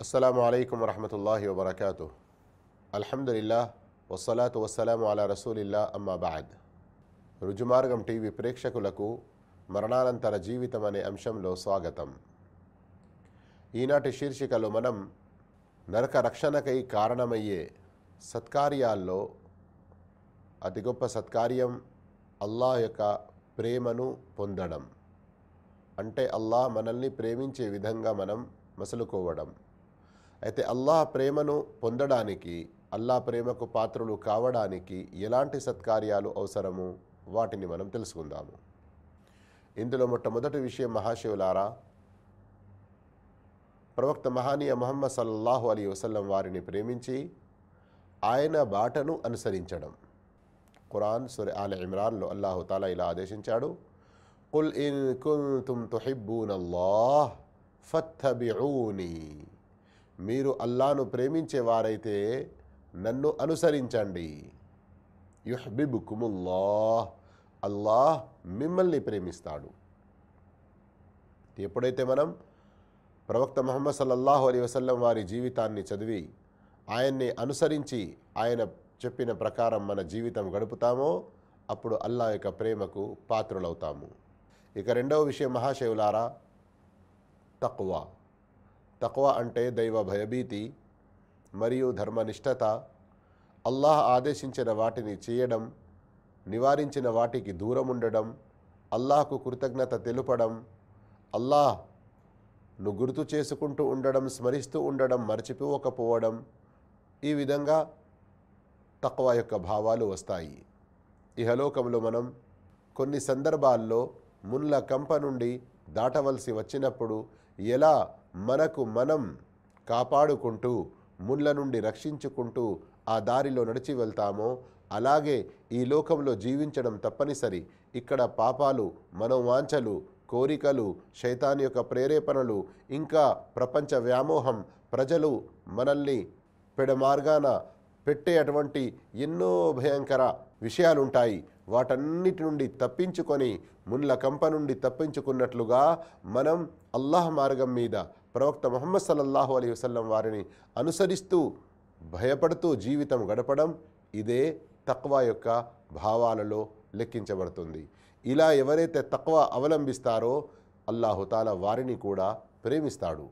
అస్సలం అయికం వరహమతుల్లాహి వబర్కాతు అల్హమ్దుల్లా వసలాతు వసలాం అలా రసూలిల్లా అమ్మాబాద్ రుజుమార్గం టీవీ ప్రేక్షకులకు మరణానంతర జీవితం అనే అంశంలో స్వాగతం. ఈనాటి శీర్షికలో మనం నరక రక్షణకై కారణమయ్యే సత్కార్యాల్లో అతి గొప్ప సత్కార్యం అల్లాహ్ యొక్క ప్రేమను పొందడం. అంటే అల్లాహ్ మనల్ని ప్రేమించే విధంగా మనం మసలుకోవడం. అయితే అల్లాహ్ ప్రేమను పొందడానికి అల్లాహ్ ప్రేమకు పాత్రలు కావడానికి ఎలాంటి సత్కార్యాలు అవసరము? వాటిని మనం తెలుసుకుందాము. ఇందులో మొట్టమొదటి విషయం మహాశివులారా ప్రవక్త మహానీయ మహమ్మద్ సల్లాహు అలీ వసల్లం వారిని ప్రేమించి ఆయన బాటను అనుసరించడం. ఖురాన్ సుర ఆల ఇమ్రాన్లో అల్లాహు తాలా ఇలా ఆదేశించాడు కుల్ ఇన్ కుల్ తుమ్ తుహిబ్బూన్ అల్లాహ్ ఫత్తబిఊని మీరు అల్లాను ప్రేమించేవారైతే నన్ను అనుసరించండి. యుహ్బిబుకుముల్లాహ్. అల్లాహ్ మిమ్మల్ని ప్రేమిస్తాడు. ఎప్పుడైతే మనం ప్రవక్త ముహమ్మద్ సల్లల్లాహు అలీ వసల్లం వారి జీవితాన్ని చదివి ఆయన్ని అనుసరించి ఆయన చెప్పిన ప్రకారం మన జీవితం గడుపుతామో అప్పుడు అల్లా యొక్క ప్రేమకు పాత్రులవుతాము. ఇక రెండవ విషయం మహాశివులారా తక్కువ తక్కువ అంటే దైవ భయభీతి మరియు ధర్మనిష్టత. అల్లాహ్ ఆదేశించిన వాటిని చేయడం నివారించిన వాటికి దూరం ఉండడం అల్లాహకు కృతజ్ఞత తెలుపడం అల్లాహ్ను గుర్తు చేసుకుంటూ ఉండడం స్మరిస్తూ ఉండడం మర్చిపోకపోవడం ఈ విధంగా తక్కువ యొక్క భావాలు వస్తాయి. ఇహలోకంలో మనం కొన్ని సందర్భాల్లో మున్ల కంప నుండి దాటవలసి వచ్చినప్పుడు ఎలా మనకు మనం కాపాడుకుంటూ ముళ్ళ నుండి రక్షించుకుంటూ ఆ దారిలో నడిచి వెళ్తామో అలాగే ఈ లోకంలో జీవించడం తప్పనిసరి. ఇక్కడ పాపాలు మనోవాంఛలు కోరికలు శైతాన్ యొక్క ప్రేరేపణలు ఇంకా ప్రపంచ వ్యామోహం ప్రజలు మనల్ని పెడమార్గాన పెట్టే అటువంటి ఎన్నో భయంకర విషయాలుంటాయి. వాటన్నిటి నుండి తప్పించుకొని మున్ల కంప నుండి తప్పించుకున్నట్లుగా మనం అల్లాహ్ మార్గం మీద ప్రవక్త ముహమ్మద్ సల్లల్లాహు అలీ వసల్లం వారిని అనుసరిస్తూ భయపడుతూ జీవితం గడపడం ఇదే తక్వా యొక్క భావాలలో లెక్కించబడుతుంది. ఇలా ఎవరైతే తక్వా అవలంబిస్తారో అల్లాహుతాల వారిని కూడా ప్రేమిస్తాడు.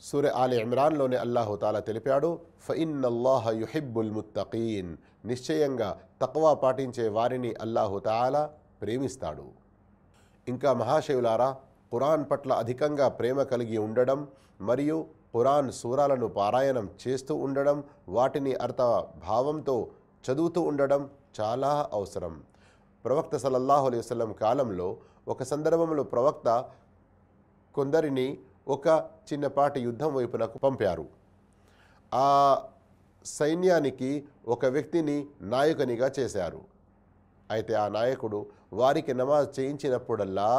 సూర్య ఆలి ఇమ్రాన్లోనే అల్లాహుతాలా తెలిపాడు ఫయిన్నల్లాహ యుహిబ్బుల్ ముత్తకీన్ నిశ్చయంగా తక్వా పాటించే వారిని అల్లాహుతాలా ప్రేమిస్తాడు. ఇంకా మహాశివులారా పురాణ్ పట్ల అధికంగా ప్రేమ కలిగి ఉండడం మరియు పురాణ్ సూరాలను పారాయణం చేస్తూ ఉండడం వాటిని అర్థ భావంతో చదువుతూ ఉండడం చాలా అవసరం. ప్రవక్త సల్లల్లాహు అలైహి వసలం కాలంలో ఒక సందర్భంలో ప్రవక్త కొందరిని ఒక చిన్నపాటి యుద్ధం వైపునకు పంపారు. ఆ సైన్యానికి ఒక వ్యక్తిని నాయకునిగా చేశారు. అయితే ఆ నాయకుడు వారికి నమాజ్ చేయించినప్పుడల్లా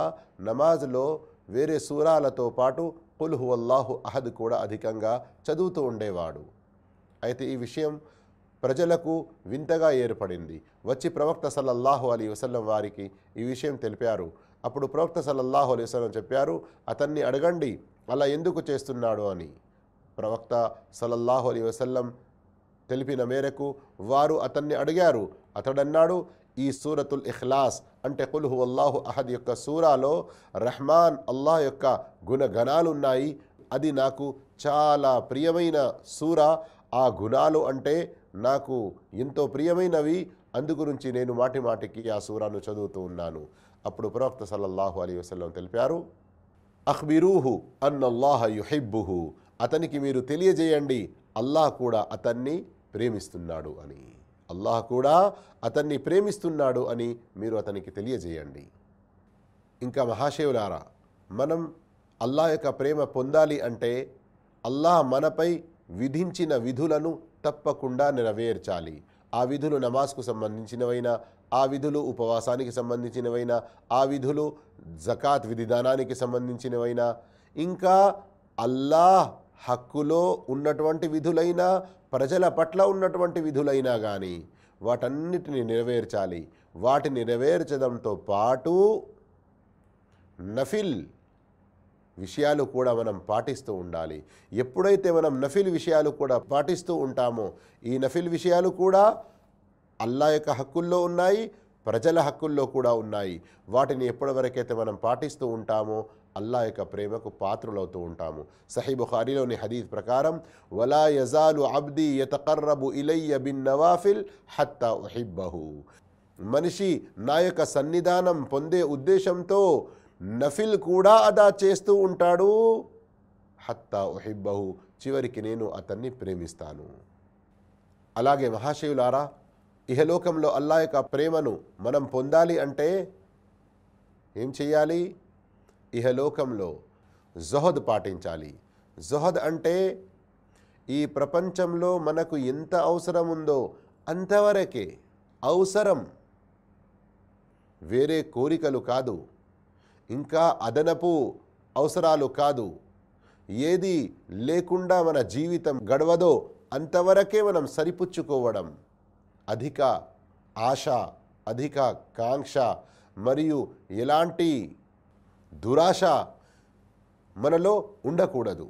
నమాజ్లో వేరే సూరాలతో పాటు కుల్హు అల్లాహు అహద్ కూడా అధికంగా చదువుతూ ఉండేవాడు. అయితే ఈ విషయం ప్రజలకు వింతగా ఏర్పడింది. వచ్చి ప్రవక్త సల్లల్లాహు అలీ వసల్లం వారికి ఈ విషయం తెలిపారు. అప్పుడు ప్రవక్త సల్లల్లాహు అలీ వసలం చెప్పారు అతన్ని అడగండి అలా ఎందుకు చేస్తున్నాడు అని. ప్రవక్త సల్లల్లాహు అలీ వసల్లం తెలిపిన మేరకు వారు అతన్ని అడిగారు. అతడన్నాడు ఈ సూరతుల్ ఇఖ్లాస్ అంటే కుల్హు అల్లాహు అహద్ యొక్క సూరాలో రెహమాన్ అల్లాహ్ యొక్క గుణగణాలు ఉన్నాయి అది నాకు చాలా ప్రియమైన సూర. ఆ గుణాలు అంటే నాకు ఎంతో ప్రియమైనవి. అందుగురించి నేను మాటి మాటికి ఆ సూరాను చదువుతూ ఉన్నాను. అప్పుడు ప్రవక్త సల్లల్లాహు అలీ వసలం తెలిపారు అఖ్బిరూహు అన్నల్లాహ యుహిబ్బుహు. అతనికి మీరు తెలియజేయండి అల్లాహ్ కూడా అతన్ని ప్రేమిస్తున్నాడు అని. అల్లాహ్ కూడా అతన్ని ప్రేమిస్తున్నాడు అని మీరు అతనికి తెలియజేయండి. ఇంకా మహాశివులారా మనం అల్లాహ్ యొక్క ప్రేమ పొందాలి అంటే అల్లాహ్ మనపై విధించిన విధులను తప్పకుండా నెరవేర్చాలి. ఆ విధులు నమాజ్కు సంబంధించినవైనా ఆ విధులు ఉపవాసానికి సంబంధించినవైనా ఆ విధులు జకాత్ విధిదానానికి సంబంధించినవైనా ఇంకా అల్లాహ్ హక్కులో ఉన్నటువంటి విధులైనా ప్రజల పట్ల ఉన్నటువంటి విధులైనా కానీ వాటన్నిటిని నెరవేర్చాలి. వాటిని నెరవేర్చడంతో పాటు నఫిల్ విషయాలు కూడా మనం పాటిస్తూ ఉండాలి. ఎప్పుడైతే మనం నఫిల్ విషయాలు కూడా పాటిస్తూ ఉంటామో ఈ నఫిల్ విషయాలు కూడా అల్లా యొక్క హక్కుల్లో ఉన్నాయి ప్రజల హక్కుల్లో కూడా ఉన్నాయి. వాటిని ఎప్పటివరకైతే మనం పాటిస్తూ ఉంటామో అల్లా యొక్క ప్రేమకు పాత్రులవుతూ ఉంటాము. సహీ బుఖారీలోని హదీద్ ప్రకారం వలా యజాలు అబ్ది యతకర్రబు ఇలయ్య బిన్ నవాఫిల్ హత్తా ఉహిబ్బహు. మనిషి నా యొక్క సన్నిధానం పొందే ఉద్దేశంతో నఫిల్ కూడా అదా చేస్తూ ఉంటాడు. హత్తా ఉహిబ్బహు. చివరికి నేను అతన్ని ప్రేమిస్తాను. అలాగే మహాశివులారా ఇహలోకంలో అల్లా యొక్క ప్రేమను మనం పొందాలి అంటే ఏం చేయాలి ఇహలోకంలో జొహద్ పాటించాలి. జొహద్ అంటే ఈ ప్రపంచంలో మనకు ఎంత అవసరం ఉందో అంతవరకే అవసరం. వేరే కోరికలు కాదు. ఇంకా అదనపు అవసరాలు కాదు. ఏది లేకుండా మన జీవితం గడవదో అంతవరకే మనం సరిపుచ్చుకోవడం. అధిక ఆశ అధిక కాంక్ష మరియు ఎలాంటి దురాశ మనలో ఉండకూడదు.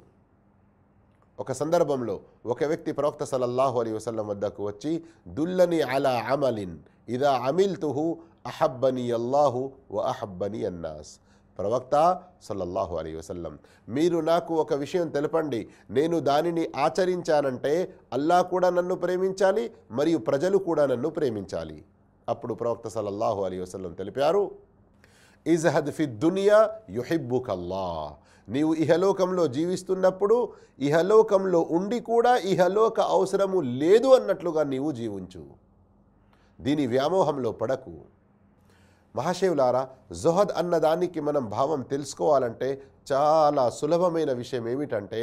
ఒక సందర్భంలో ఒక వ్యక్తి ప్రవక్త సలల్లాహు అలీ వసలం వద్దకు వచ్చి దుల్లని అలా అమలిన్ ఇదా అమిల్తుహు అహబ్బని అల్లాహు వ అహబ్బని అన్నాస్. ప్రవక్త సల్లల్లాహు అలీ వసల్లం మీరు నాకు ఒక విషయం తెలపండి. నేను దానిని ఆచరించానంటే అల్లా కూడా నన్ను ప్రేమించాలి మరియు ప్రజలు కూడా నన్ను ప్రేమించాలి. అప్పుడు ప్రవక్త సల్లల్లాహు అలీ వసల్లం తెలిపారు ఇజహద్ ఫి దునియా యుహిబ్బుకల్లా నీవు ఇహలోకంలో జీవిస్తున్నప్పుడు ఇహలోకంలో ఉండి కూడా ఇహలోక అవసరము లేదు అన్నట్లుగా నీవు జీవించు. దీని వ్యామోహంలో పడకు. మహాశివులారా జొహద్ అన్నదానికి మనం భావం తెలుసుకోవాలంటే చాలా సులభమైన విషయం ఏమిటంటే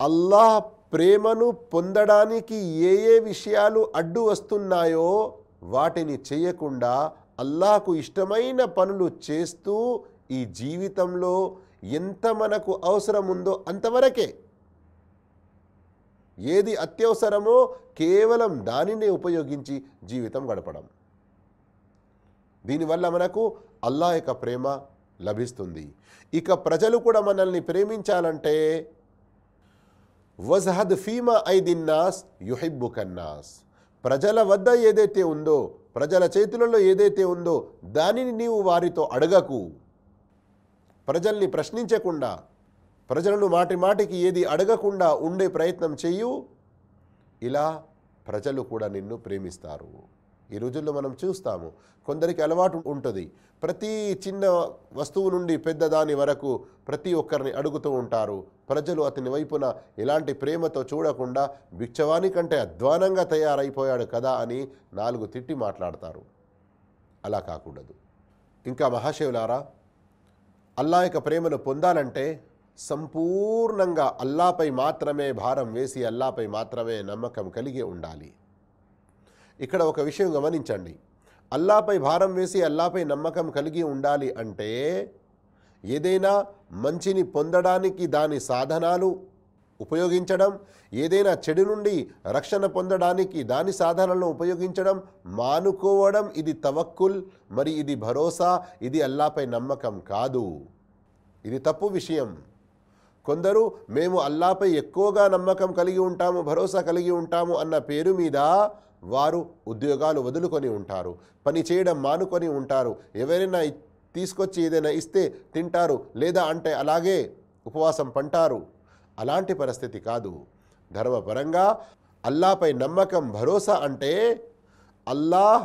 అల్లాహ్ ప్రేమను పొందడానికి ఏ ఏ విషయాలు అడ్డు వస్తున్నాయో వాటిని చేయకుండా అల్లాకు ఇష్టమైన పనులు చేస్తూ ఈ జీవితంలో ఎంత మనకు అవసరం ఉందో అంతవరకే. ఏది అత్యవసరమో కేవలం దానినే ఉపయోగించి జీవితం గడపడం. దీనివల్ల మనకు అల్లా యొక్క ప్రేమ లభిస్తుంది. ఇక ప్రజలు కూడా మనల్ని ప్రేమించాలంటే వజహద్ ఫీమా ఐదిన్నాస్ యుహిబ్బు కన్నాస్ ప్రజల వద్ద ఏదైతే ఉందో ప్రజల చేతులలో ఏదైతే ఉందో దానిని నీవు వారితో అడగకు. ప్రజల్ని ప్రశ్నించకుండా ప్రజలను మాటి మాటికి ఏది అడగకుండా ఉండే ప్రయత్నం చెయ్యు. ఇలా ప్రజలు కూడా నిన్ను ప్రేమిస్తారు. ఈ రోజుల్లో మనం చూస్తాము. కొందరికి అలవాటు ఉంటుంది. ప్రతి చిన్న వస్తువు నుండి పెద్దదాని వరకు ప్రతి ఒక్కరిని అడుగుతూ ఉంటారు. ప్రజలు అతని వైపున ఎలాంటి ప్రేమతో చూడకుండా బిచ్చవాని కంటే అధ్వానంగా తయారైపోయాడు కదా అని నాలుగు తిట్టి మాట్లాడతారు. అలా కాకూడదు. ఇంకా మహాశివులారా అల్లా యొక్క ప్రేమను పొందాలంటే సంపూర్ణంగా అల్లాపై మాత్రమే భారం వేసి అల్లాపై మాత్రమే నమ్మకం కలిగి ఉండాలి. ఇక్కడ ఒక విషయం గమనించండి. అల్లాపై భారం వేసి అల్లాపై నమ్మకం కలిగి ఉండాలి అంటే ఏదైనా మంచిని పొందడానికి దాని సాధనాలు ఉపయోగించడం ఏదైనా చెడు నుండి రక్షణ పొందడానికి దాని సాధనలను ఉపయోగించడం మానుకోవడం ఇది తవక్కుల్ మరి ఇది భరోసా ఇది అల్లాపై నమ్మకం కాదు. ఇది తప్పు విషయం. కొందరు మేము అల్లాపై ఎక్కువగా నమ్మకం కలిగి ఉంటాము భరోసా కలిగి ఉంటాము అన్న పేరు మీద వారు ఉద్యోగాలు వదులుకొని ఉంటారు. పని చేయడం మానుకొని ఉంటారు. ఎవరైనా తీసుకొచ్చి ఏదైనా ఇస్తే తింటారు. లేదా అంటే అలాగే ఉపవాసం పంటారు. అలాంటి పరిస్థితి కాదు. ధర్మపరంగా అల్లాపై నమ్మకం భరోసా అంటే అల్లాహ్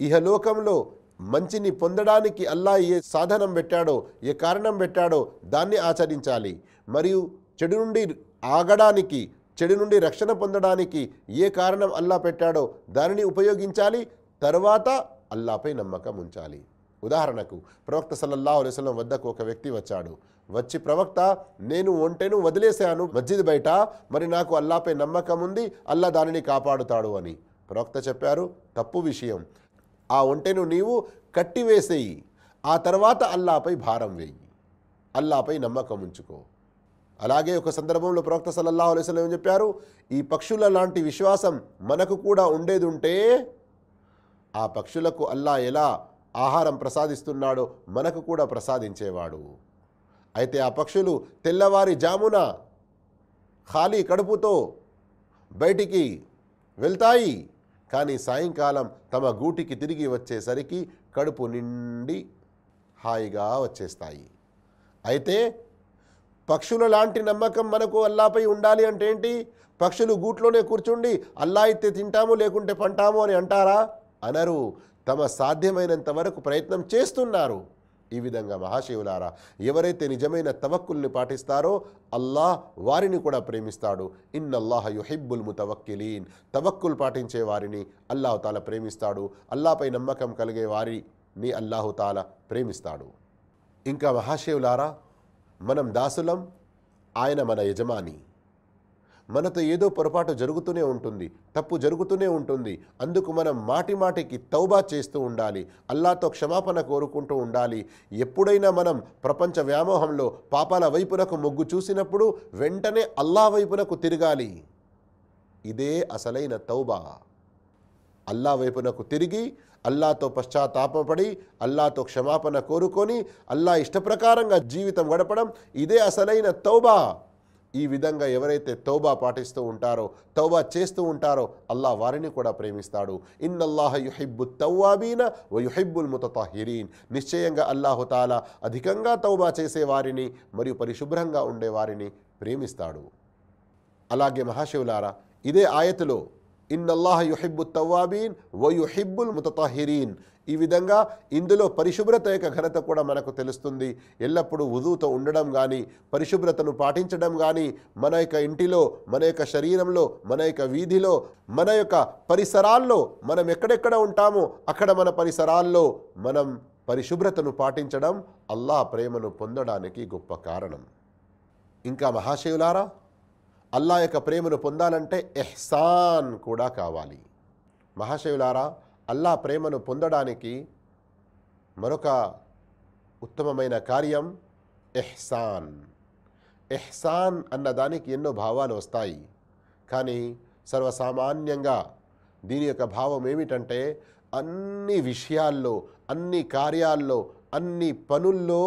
ఇహలోకంలో మంచిని పొందడానికి అల్లా ఏ సాధనం పెట్టాడో ఏ కారణం పెట్టాడో దాన్ని ఆచరించాలి. మరియు చెడు నుండి ఆగడానికి చెడు నుండి రక్షణ పొందడానికి ఏ కారణం అల్లా పెట్టాడో దానిని ఉపయోగించాలి తర్వాత అల్లాపై నమ్మకం ఉంచాలి. ఉదాహరణకు ప్రవక్త సల్లల్లాహు అలైహి వద్దకు ఒక వ్యక్తి వచ్చాడు. వచ్చి ప్రవక్త నేను ఒంటెను వదిలేశాను మస్జిద్ బయట మరి నాకు అల్లాపై నమ్మకం ఉంది అల్లా దానిని కాపాడుతాడు అని. ప్రవక్త చెప్పారు తప్పు విషయం. ఆ ఒంటెను నీవు కట్టివేసేయి. ఆ తర్వాత అల్లాపై భారం వేయి. అల్లాపై నమ్మకం ఉంచుకో. అలాగే ఒక సందర్భంలో ప్రవక్త సల్లల్లాహు అలైస్లం ఏం చెప్పారు? ఈ పక్షుల లాంటి విశ్వాసం మనకు కూడా ఉండేది ఉంటే ఆ పక్షులకు అల్లా ఎలా ఆహారం ప్రసాదిస్తున్నాడో మనకు కూడా ప్రసాదించేవాడు. అయితే ఆ పక్షులు తెల్లవారి జామున ఖాళీ కడుపుతో బయటికి వెళ్తాయి. కానీ సాయంకాలం తమ గూటికి తిరిగి వచ్చేసరికి కడుపు నిండి హాయిగా వచ్చేస్తాయి. అయితే పక్షుల లాంటి నమ్మకం మనకు అల్లాపై ఉండాలి అంటే ఏంటి? పక్షులు గూట్లోనే కూర్చుండి అల్లా అయితే తింటాము లేకుంటే పంటాము అని అంటారా? అనరు. తమ సాధ్యమైనంత వరకు ప్రయత్నం చేస్తున్నారు. ఈ విధంగా మహాశివులారా ఎవరైతే నిజమైన తవక్కుల్ని పాటిస్తారో అల్లాహ్ వారిని కూడా ప్రేమిస్తాడు. ఇన్నల్లాహ యుహిబ్బుల్ ముతవక్కిలీన్. తవక్కుల్ పాటించే వారిని అల్లాహుతాల ప్రేమిస్తాడు. అల్లాపై నమ్మకం కలిగే వారిని అల్లాహుతాల ప్రేమిస్తాడు. ఇంకా మహాశివులారా మనం దాసులం ఆయన మన యజమాని. మనతో ఏదో పొరపాటు జరుగుతూనే ఉంటుంది తప్పు జరుగుతూనే ఉంటుంది. అందుకు మనం మాటి మాటికి తౌబా చేస్తూ ఉండాలి అల్లాతో క్షమాపణ కోరుకుంటూ ఉండాలి. ఎప్పుడైనా మనం ప్రపంచ వ్యామోహంలో పాపాల వైపునకు మొగ్గు చూసినప్పుడు వెంటనే అల్లా వైపునకు తిరగాలి. ఇదే అసలైన తౌబా. అల్లా వైపునకు తిరిగి అల్లాతో పశ్చాత్తాపపడి అల్లాతో క్షమాపణ కోరుకొని అల్లా ఇష్టప్రకారంగా జీవితం గడపడం ఇదే అసలైన తౌబా. ఈ విధంగా ఎవరైతే తౌబా పాటిస్తూ ఉంటారో తౌబా చేస్తూ ఉంటారో అల్లా వారిని కూడా ప్రేమిస్తాడు. ఇన్నల్లాహ యుహిబ్బు తౌవాబీన వ యుహిబ్బుల్ ముతతాహిరీన్. నిశ్చయంగా అల్లాహుతాలా అధికంగా తౌబా చేసేవారిని మరియు పరిశుభ్రంగా ఉండేవారిని ప్రేమిస్తాడు. అలాగే మహాశివులారా ఇదే ఆయతులో ఇన్నల్లాహ యుహిబ్బు తవ్వాబీన్ వయుహిబ్బుల్ యుహిబ్బుల్ ముతతాహిరీన్ ఈ విధంగా ఇందులో పరిశుభ్రత యొక్క ఘనత కూడా మనకు తెలుస్తుంది. ఎల్లప్పుడూ ఉదువుతో ఉండడం కానీ పరిశుభ్రతను పాటించడం కానీ మన యొక్క ఇంటిలో మన యొక్క శరీరంలో మన యొక్క వీధిలో మన యొక్క పరిసరాల్లో మనం ఎక్కడెక్కడ ఉంటామో అక్కడ మన పరిసరాల్లో మనం పరిశుభ్రతను పాటించడం అల్లా ప్రేమను పొందడానికి గొప్ప కారణం. ఇంకా మహాశివులారా అల్లా యొక్క ప్రేమను పొందాలంటే ఎహ్సాన్ కూడా కావాలి. మహాశివులారా అల్లా ప్రేమను పొందడానికి మరొక ఉత్తమమైన కార్యం ఎహ్సాన్. ఎహ్సాన్ అన్న దానికి ఎన్నో భావాలు వస్తాయి. కానీ సర్వసామాన్యంగా దీని యొక్క భావం ఏమిటంటే అన్ని విషయాల్లో అన్ని కార్యాల్లో అన్ని పనుల్లో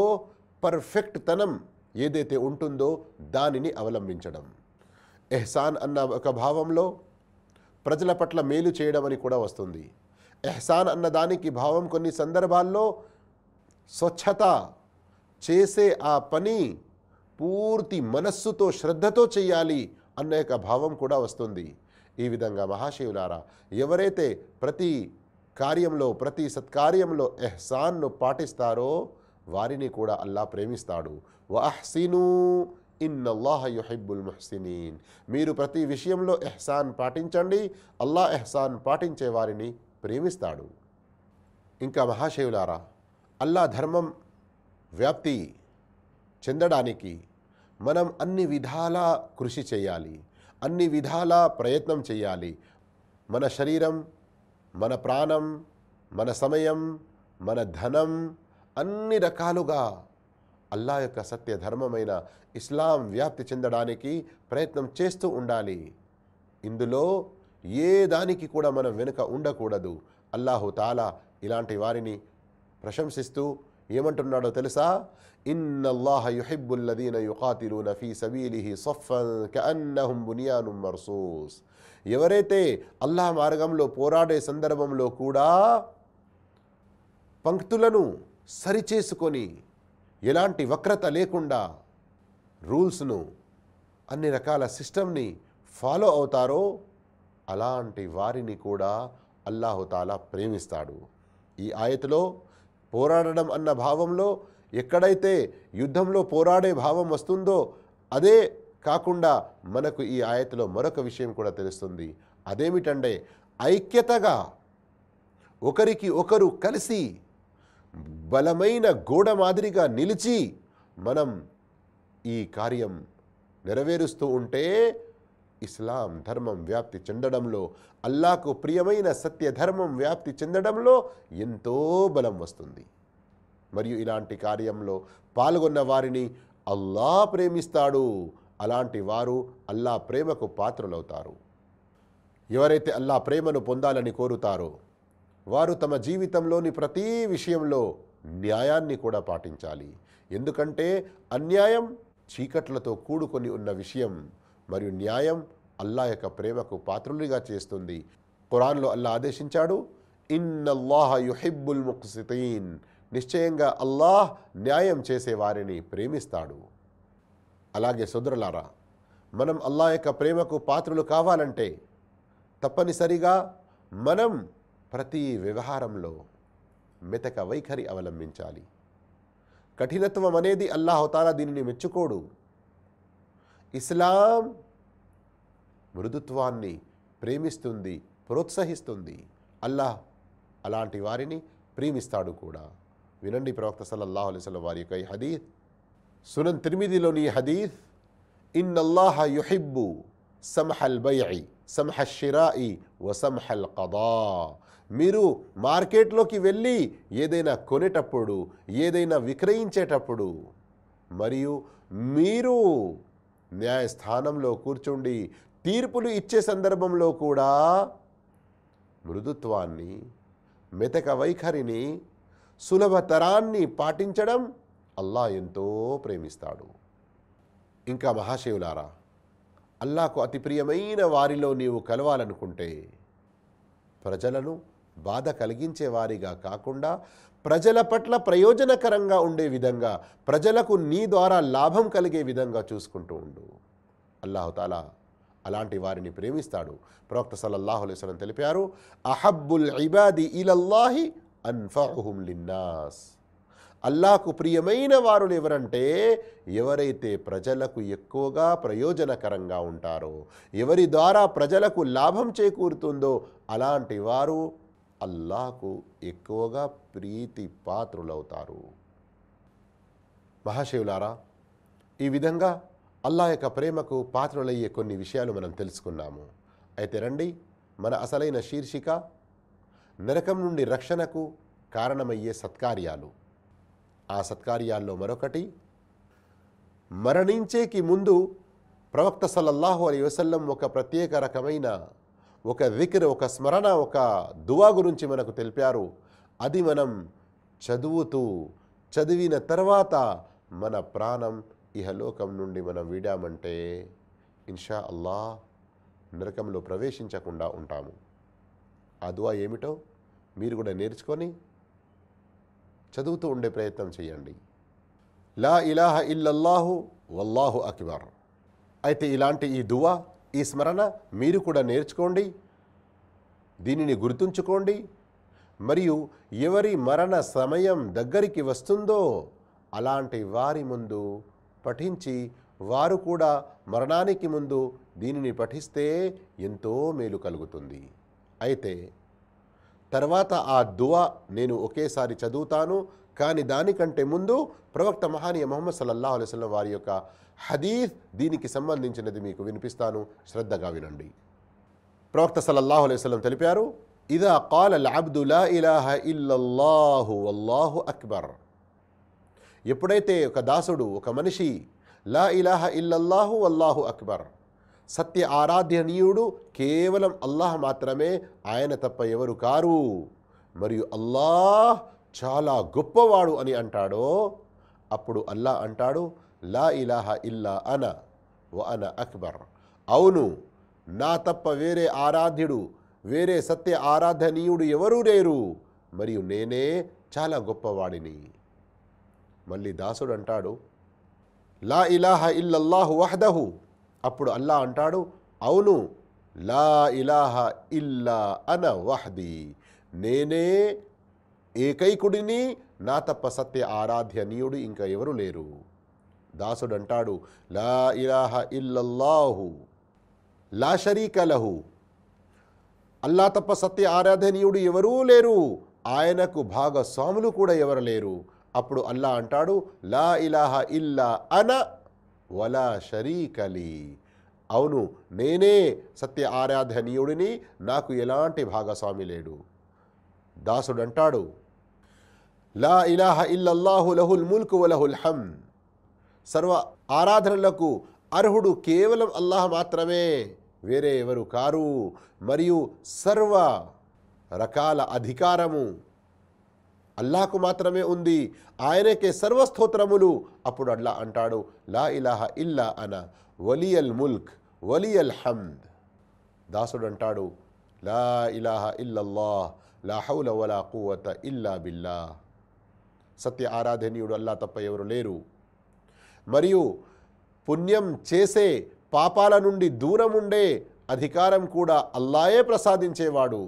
పర్ఫెక్ట్ తనం ఏదైతే ఉంటుందో దానిని అవలంబించడం. ఎహ్సాన్ అన్న ఒక భావంలో ప్రజల పట్ల మేలు చేయడం అని కూడా వస్తుంది. ఎహ్సాన్ అన్నదానికి భావం కొన్ని సందర్భాల్లో స్వచ్ఛత చేసే ఆ పని పూర్తి మనస్సుతో శ్రద్ధతో చేయాలి అన్న యొక్క భావం కూడా వస్తుంది. ఈ విధంగా మహాశివులారా ఎవరైతే ప్రతి కార్యంలో ప్రతి సత్కార్యంలో ఎహ్సాన్ను పాటిస్తారో వారిని కూడా అల్లా ప్రేమిస్తాడు. వహ్సినూ ఇన్నల్లాహ యుహిబ్బుల్ ముహ్సినీన్. మీరు ప్రతి విషయంలో ఎహ్సాన్ పాటించండి. అల్లా ఎహ్సాన్ పాటించే వారిని ప్రేమిస్తాడు. ఇంకా మహాశివులారా అల్లా ధర్మం వ్యాప్తి చెందడానికి మనం అన్ని విధాల కృషి చేయాలి. అన్ని విధాల ప్రయత్నం చేయాలి. మన శరీరం మన ప్రాణం మన సమయం మన ధనం అన్ని రకాలుగా అల్లా యొక్క సత్య ధర్మమైన ఇస్లాం వ్యాప్తి చెందడానికి ప్రయత్నం చేస్తూ ఉండాలి. ఇందులో ఏ దానికి కూడా మనం వెనుక ఉండకూడదు. అల్లాహు తాలా ఇలాంటి వారిని ప్రశంసిస్తూ ఏమంటున్నాడో తెలుసా? ఇన్నల్లాహ యుహిబ్బుల్లదీన యుకాతిలూన ఫీ సబీలిహి సఫన్ కఅన్నహుం బునియాను మర్సూస్. ఎవరైతే అల్లాహ్ మార్గంలో పోరాడే సందర్భంలో కూడా పంక్తులను సరిచేసుకొని ఎలాంటి వక్రత లేకుండా రూల్స్ను అన్ని రకాల సిస్టమ్ని ఫాలో అవుతారో అలాంటి వారిని కూడా అల్లాహుతాలా ప్రేమిస్తాడు. ఈ ఆయతలో పోరాడడం అన్న భావంలో ఎక్కడైతే యుద్ధంలో పోరాడే భావం వస్తుందో అదే కాకుండా మనకు ఈ ఆయతలో మరొక విషయం కూడా తెలుస్తుంది. అదేమిటంటే ఐక్యతగా ఒకరికి ఒకరు కలిసి బలమైన గోడ మాదిరిగా నిలిచి మనం ఈ కార్యం నెరవేరుస్తూ ఉంటే ఇస్లాం ధర్మం వ్యాప్తి చెందడంలో అల్లాకు ప్రియమైన సత్య ధర్మం వ్యాప్తి చెందడంలో ఎంతో బలం వస్తుంది. మరియు ఇలాంటి కార్యంలో పాల్గొన్న వారిని అల్లా ప్రేమిస్తాడు. అలాంటి వారు అల్లా ప్రేమకు పాత్రలవుతారు. ఎవరైతే అల్లా ప్రేమను పొందాలని కోరుతారో వారు తమ జీవితంలోని ప్రతి విషయంలో న్యాయాన్ని కూడా పాటించాలి. ఎందుకంటే అన్యాయం చీకట్లతో కూడుకొని ఉన్న విషయం మరియు న్యాయం అల్లా యొక్క ప్రేమకు పాత్రులుగా చేస్తుంది. ఖురాన్లో అల్లా ఆదేశించాడు ఇన్నల్లాహ యుహిబ్బుల్ ముక్సితీన్. నిశ్చయంగా అల్లాహ్ న్యాయం చేసే వారిని ప్రేమిస్తాడు. అలాగే సోదరులారా మనం అల్లా యొక్క ప్రేమకు పాత్రులు కావాలంటే తప్పనిసరిగా మనం ప్రతి వ్యవహారంలో మెతక వైఖరి అవలంబించాలి. కఠినత్వం అనేది అల్లాహతాలా దీనిని మెచ్చుకోడు. ఇస్లాం మృదుత్వాన్ని ప్రేమిస్తుంది ప్రోత్సహిస్తుంది. అల్లాహ్ అలాంటి వారిని ప్రేమిస్తాడు కూడా. వినండి ప్రవక్త సల్లల్లాహు అలైహి వారి యొక్క ఈ హదీత్ సునన్ తిరిమిదిలోని హదీత్ ఇన్ అల్లాహ యుహిబ్బు సంహల్ బైఇ సంహ షిరాయి వసంహల్ కదా మీరు మార్కెట్లోకి వెళ్ళి ఏదైనా కొనేటప్పుడు ఏదైనా విక్రయించేటప్పుడు మరియు మీరు న్యాయస్థానంలో కూర్చుండి తీర్పులు ఇచ్చే సందర్భంలో కూడా మృదుత్వాన్ని మెతక వైఖరిని సులభతరాన్ని పాటించడం అల్లా ఎంతో ప్రేమిస్తాడు. ఇంకా మహాశివులారా అల్లాకు అతి ప్రియమైన వారిలో నీవు కలవాలనుకుంటే ప్రజలను బాధ కలిగించే వారిగా కాకుండా ప్రజల పట్ల ప్రయోజనకరంగా ఉండే విధంగా ప్రజలకు నీ ద్వారా లాభం కలిగే విధంగా చూసుకుంటూ ఉండు. అల్లాహుతాలా అలాంటి వారిని ప్రేమిస్తాడు. ప్రవక్త సల్లల్లాహు తెలిపారు అహబ్బుల్ ఇబాది ఇలల్లాహి అన్ఫహుం లిన్నాస్. అల్లాకు ప్రియమైన వారు ఎవరంటే ఎవరైతే ప్రజలకు ఎక్కువగా ప్రయోజనకరంగా ఉంటారో ఎవరి ద్వారా ప్రజలకు లాభం చేకూరుతుందో అలాంటి వారు అల్లాకు ఎక్కువగా ప్రీతి పాత్రులవుతారు. మహాశివులారా ఈ విధంగా అల్లా యొక్క ప్రేమకు పాత్రులయ్యే కొన్ని విషయాలు మనం తెలుసుకున్నాము. అయితే రండి మన అసలైన శీర్షిక నరకం నుండి రక్షణకు కారణమయ్యే సత్కార్యాలు. ఆ సత్కార్యాల్లో మరొకటి మరణించేకి ముందు ప్రవక్త సల్లల్లాహు అలీ వసల్లం ఒక ప్రత్యేక రకమైన ఒక విక్ర ఒక స్మరణ ఒక దువా గురించి మనకు తెలిపారు. అది మనం చదువుతూ చదివిన తర్వాత మన ప్రాణం ఇహలోకం నుండి మనం వీడామంటే ఇన్షా అల్లా నరకంలో ప్రవేశించకుండా ఉంటాము. ఆ దువా ఏమిటో మీరు కూడా నేర్చుకొని చదువుతూ ఉండే ప్రయత్నం చేయండి. లా ఇలాహ ఇల్లల్లాహు వల్లాహు అక్బర్. అయితే ఇలాంటి ఈ దువా ఈ స్మరణ మీరు కూడా నేర్చుకోండి. దీనిని గుర్తుంచుకోండి. మరియు ఎవరి మరణ సమయం దగ్గరికి వస్తుందో అలాంటి వారి ముందు పఠించి వారు కూడా మరణానికి ముందు దీనిని పఠిస్తే ఎంతో మేలు కలుగుతుంది. అయితే తర్వాత ఆ దువా నేను ఒకేసారి చదువుతాను. కానీ దానికంటే ముందు ప్రవక్త మహానీయ మొహమ్మద్ సల్లల్లాహు అలైస్ వారి యొక్క హదీఫ్ దీనికి సంబంధించినది మీకు వినిపిస్తాను. శ్రద్ధగా వినండి. ప్రవక్త సల్లల్లాహు అలైహి తెలిపారు ఇదా కాల అబ్దు లా ఇలాహ ఇల్లల్లాహు అల్లాహు అక్బర్. ఎప్పుడైతే ఒక దాసుడు ఒక మనిషి లా ఇలాహ ఇల్లల్లాహు అల్లాహు అక్బర్ సత్య ఆరాధ్యనీయుడు కేవలం అల్లాహ్ మాత్రమే ఆయన తప్ప ఎవరు కారు? మరియు అల్లాహ్ చాలా గొప్పవాడు అని అంటాడో? అప్పుడు అల్లా అంటాడు లా ఇలాహ ఇల్లా అన వ అన అక్బర్. అవును నా తప్ప వేరే ఆరాధ్యుడు వేరే సత్య ఆరాధనీయుడు ఎవరూ లేరు. మరియు నేనే చాలా గొప్పవాడిని. మళ్ళీ దాసుడు అంటాడు లా ఇలాహ ఇల్లల్లాహు వహదహు. అప్పుడు అల్లా అంటాడు అవును లా ఇలాహ ఇల్లా అన వహది. నేనే ఏకైకుడిని నా తప్ప సత్య ఆరాధ్యనీయుడు ఇంకా ఎవరు లేరు. దాసుడు అంటాడు లా ఇలాహ ఇల్లల్లాహు లా షరీక లహు. అల్లా తప్ప సత్య ఆరాధనీయుడు ఎవరూ లేరు ఆయనకు భాగస్వాములు కూడా ఎవరు లేరు. అప్పుడు అల్లా అంటాడు లా ఇలాహ ఇల్లా అన వలా షరీకలి అవును నేనే సత్య ఆరాధనీయుడిని నాకు ఎలాంటి భాగస్వామి లేడు. దాసుడు అంటాడు లా ఇలాహ ఇల్లల్లాహు లహుల్ ముల్క్ వలహుల్ హమ్. సర్వ ఆరాధనలకు అర్హుడు కేవలం అల్లాహ్ మాత్రమే. వేరే ఎవరు కారు? మరియు సర్వ రకాల అధికారము అల్లాహకు మాత్రమే ఉంది. ఆయనకే సర్వస్తోత్రములు. అప్పుడు అల్లా అంటాడు లా ఇలాహ ఇల్లా అన వలియల్ ముల్క్ వలియల్ హమ్ద్. దాసుడు అంటాడు లా ఇలాహ ఇల్లల్లా లా హౌల వలా కువత ఇల్లా బిల్లా. సత్య ఆరాధనీయుడు అల్లా తప్ప ఎవరు లేరు. మరియు పుణ్యం చేసే పాపాల నుండి దూరం ఉండే అధికారం కూడా అల్లాయే ప్రసాదించేవాడు.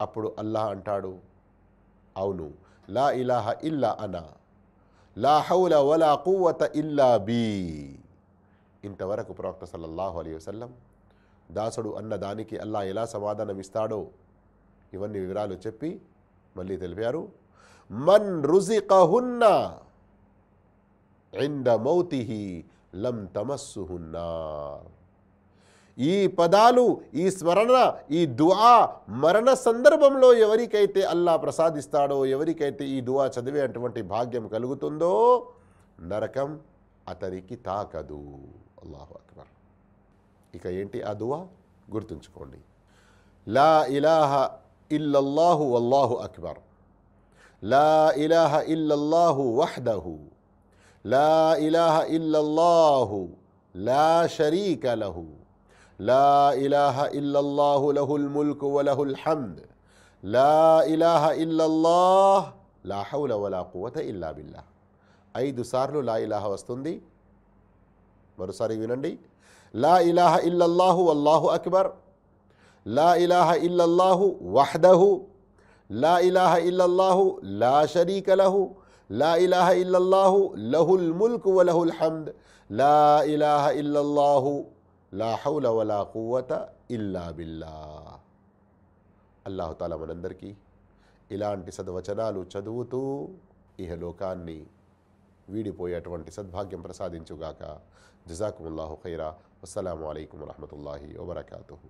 అప్పుడు అల్లాహ్ అంటాడు అవును లా ఇలాహ ఇల్లా అనా లా హౌల వలా కువత ఇల్లా బీ. ఇంతవరకు ప్రవక్త సల్లల్లాహు అలీ వసల్లం దాసుడు అన్న దానికి అల్లా ఎలా సమాధానం ఇస్తాడో ఇవన్నీ వివరాలు చెప్పి మళ్ళీ తెలిపారు. మన్ రుజికహున్న ఎండ మౌతిహి లం తమస్సుహున్నార్ ఈ పదాలు ఈ స్మరణ ఈ దుఆ మరణ సందర్భంలో ఎవరికైతే అల్లా ప్రసాదిస్తాడో ఎవరికైతే ఈ దుఆ చదివే అటువంటి భాగ్యం కలుగుతుందో నరకం అతనికి తాకదు. అల్లాహు అక్బర్. ఇక ఏంటి ఆ దువా గుర్తుంచుకోండి. లా ఇలాహ ఇల్లల్లాహు వల్లాహు అక్బర్. లా ఇలాహ ఇల్లల్లాహు వహ్దహు. లా ఇలాహ ఇల్లల్లాహు లా షరీక లహు లా ఇలాహ ఇల్లల్లాహు లహుల్ ముల్క్ వలహుల్ హమ్ద్ లా ఇలాహ ఇల్లల్లాహ్ లా హౌల వలా కువత ఇల్లా బిల్లాహ్ ఐదు సార్లు లా ఇలాహ వస్తుంది మరోసారి వినండి లా ఇలాహ ఇల్లల్లాహు వల్లాహు అక్బర్ లా ఇలాహ ఇల్లల్లాహు వహ్దహు లా ఇలాహ ఇల్లల్లాహు లా షరీక లహు లా ఇలాహ ఇల్లల్లాహు లహుల్ ముల్క్ వలహుల్ హమ్ద్ లా ఇలాహ ఇల్లల్లాహు లా హౌల వలా కువత ఇల్లా బిల్లా అల్లాహుతాలా మనందరికీ ఇలాంటి సద్వచనాలు చదువుతూ ఇహలోకాన్ని వీడిపోయేటువంటి సద్భాగ్యం ప్రసాదించుగాక జజాకుముల్లాహు ఖైరా అస్సలం అయికం వరహమూల వబర్కూ